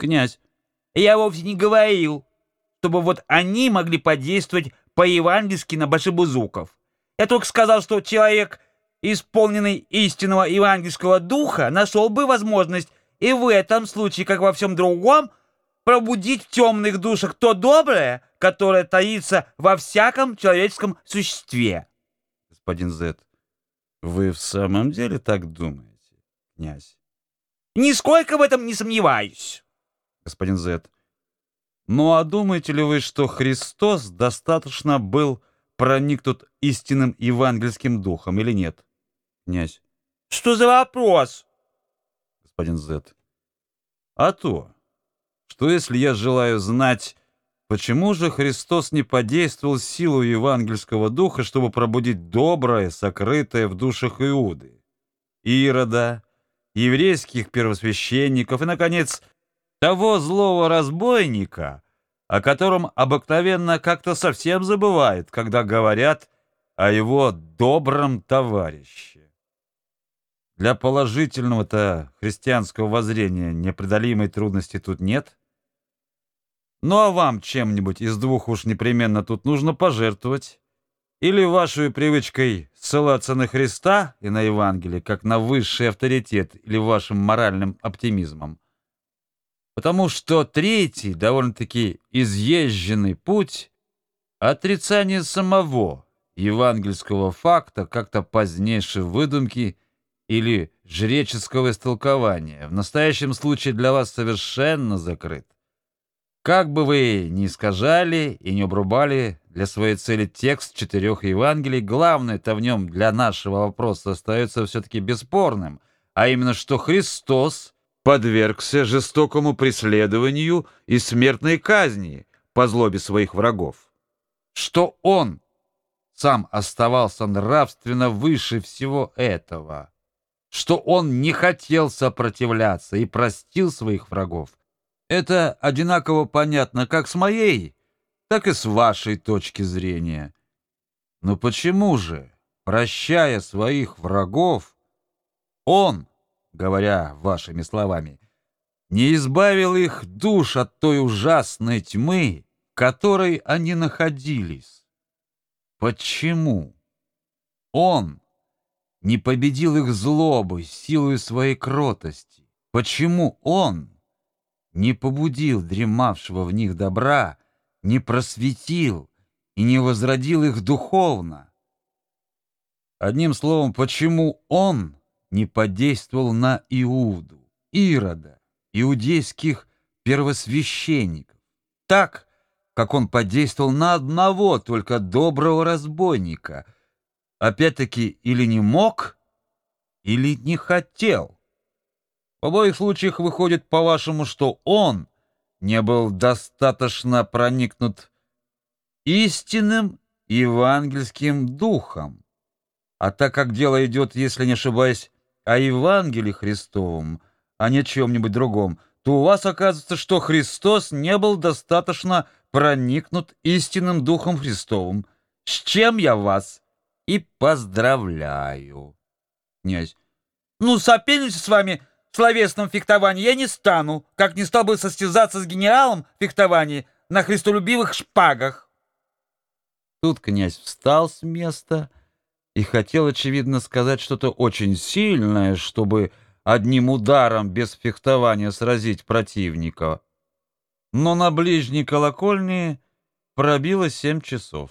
Князь. Я вовсе не говорил, чтобы вот они могли подействовать по-евангельски на башибузуков. Я только сказал, что человек, исполненный истинного евангельского духа, нашел бы возможность и в этом случае, как во всем другом, пробудить в темных душах то доброе, которое таится во всяком человеческом существе. Господин Зет, вы в самом деле так думаете, князь? Нисколько в этом не сомневаюсь. Господин Зет, ну а думаете ли вы, что Христос достаточно был проникнут истинным евангельским духом или нет? Князь. Что за вопрос? Господин Зет. А то, что если я желаю знать, почему же Христос не подействовал силу евангельского духа, чтобы пробудить доброе, сокрытое в душах Иуды, Ирода, еврейских первосвященников и, наконец, того злого разбойника, о котором обыкновенно как-то совсем забывают, когда говорят о его добром товарище. Для положительного-то христианского воззрения непреодолимой трудности тут нет. Ну а вам чем-нибудь из двух уж непременно тут нужно пожертвовать. Или вашей привычкой ссылаться на Христа и на Евангелие, как на высший авторитет, или вашим моральным оптимизмом. Потому что третий, довольно-таки изъезженный путь — отрицание самого евангельского факта как-то позднейшей выдумки или жреческого истолкования, в настоящем случае для вас совершенно закрыт. Как бы вы ни искажали и не обрубали для своей цели текст четырех Евангелий, главное-то в нем для нашего вопроса остается все-таки бесспорным, а именно, что Христос — подвергся жестокому преследованию и смертной казни по злобе своих врагов. Что он сам оставался нравственно выше всего этого, что он не хотел сопротивляться и простил своих врагов, это одинаково понятно как с моей, так и с вашей точки зрения. Но почему же, прощая своих врагов, он говоря вашими словами, не избавил их душ от той ужасной тьмы, в которой они находились. Почему? Он не победил их злобой, силой своей кротости. Почему он не побудил дремавшего в них добра, не просветил и не возродил их духовно? Одним словом, почему он не подействовал на Иуду, Ирода, иудейских первосвященников, так, как он подействовал на одного только доброго разбойника, опять-таки или не мог, или не хотел. В обоих случаях выходит, по-вашему, что он не был достаточно проникнут истинным евангельским духом. А так как дело идет, если не ошибаюсь, о Евангелии Христовом, а не о чем-нибудь другом, то у вас оказывается, что Христос не был достаточно проникнут истинным Духом Христовым, с чем я вас и поздравляю. Князь. Ну, соперничать с вами в словесном фехтовании я не стану, как не стал бы состязаться с генералом в на христолюбивых шпагах. Тут князь встал с места и хотел, очевидно, сказать что-то очень сильное, чтобы одним ударом без фехтования сразить противника. Но на ближней колокольне пробило семь часов.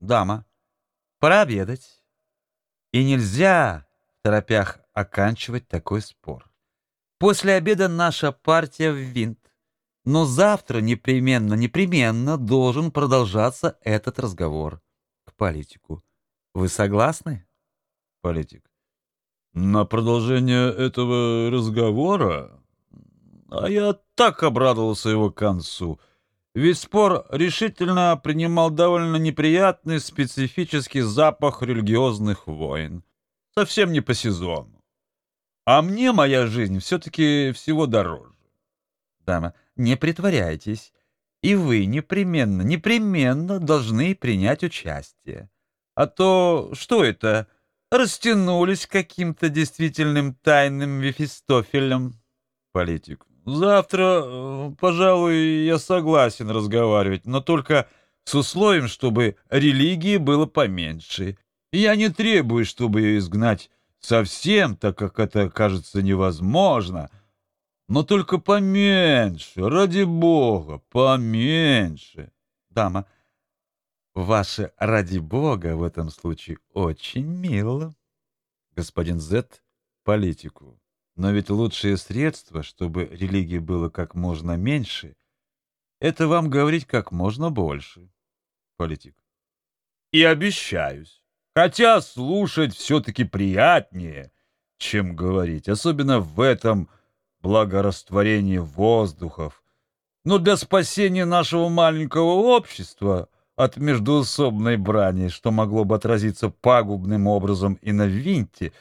«Дама, пора обедать. И нельзя в торопях оканчивать такой спор. После обеда наша партия в винт. Но завтра непременно, непременно должен продолжаться этот разговор к политику. Вы согласны? Политик. На продолжение этого разговора? А я так обрадовался его концу. Ведь спор решительно принимал довольно неприятный специфический запах религиозных войн. Совсем не по сезону. А мне моя жизнь все-таки всего дороже. Дама, не притворяйтесь. И вы непременно, непременно должны принять участие. А то что это? Растянулись каким-то действительным тайным Мефистофелем. Политик. Завтра, э, пожалуй, я согласен разговаривать, но только с условием, чтобы религии было поменьше. Я не требую, чтобы ее изгнать совсем, так как это кажется невозможно, но только поменьше, ради бога, поменьше. Дама, ваше «ради бога» в этом случае очень мило. Господин Зет — политику. Но ведь лучшее средство, чтобы религии было как можно меньше, это вам говорить как можно больше. Политик. И обещаюсь. Хотя слушать все-таки приятнее, чем говорить, особенно в этом благорастворении воздухов. Но для спасения нашего маленького общества от междуусобной брани, что могло бы отразиться пагубным образом и на Винте,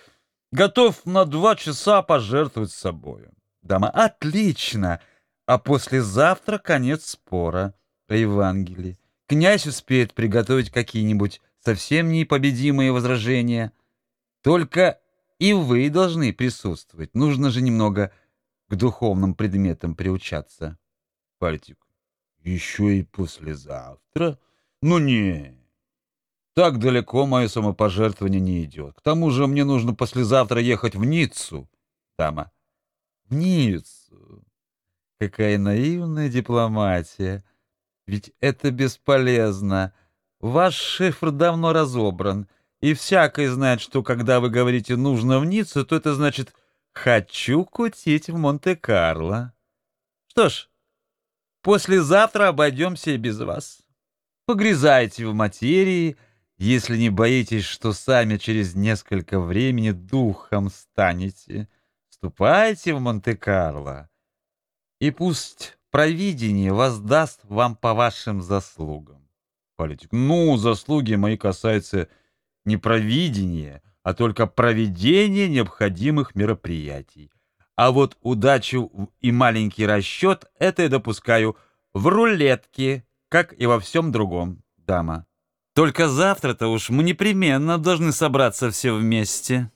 готов на два часа пожертвовать собою. Дама, отлично! А послезавтра конец спора о Евангелии. Князь успеет приготовить какие-нибудь совсем непобедимые возражения. Только и вы должны присутствовать. Нужно же немного к духовным предметам приучаться. Пальтик. Еще и послезавтра? Ну не. Так далеко мое самопожертвование не идет. К тому же мне нужно послезавтра ехать в Ниццу. Дама. В Ниццу? Какая наивная дипломатия. Ведь это бесполезно. Ваш шифр давно разобран, и всякий знает, что когда вы говорите «нужно в Ниццу», то это значит «хочу кутить в Монте-Карло». Что ж, послезавтра обойдемся и без вас. Погрязайте в материи, если не боитесь, что сами через несколько времени духом станете. Ступайте в Монте-Карло, и пусть провидение воздаст вам по вашим заслугам политик. Ну, заслуги мои касаются не провидения, а только проведения необходимых мероприятий. А вот удачу и маленький расчет — это я допускаю в рулетке, как и во всем другом, дама. Только завтра-то уж мы непременно должны собраться все вместе.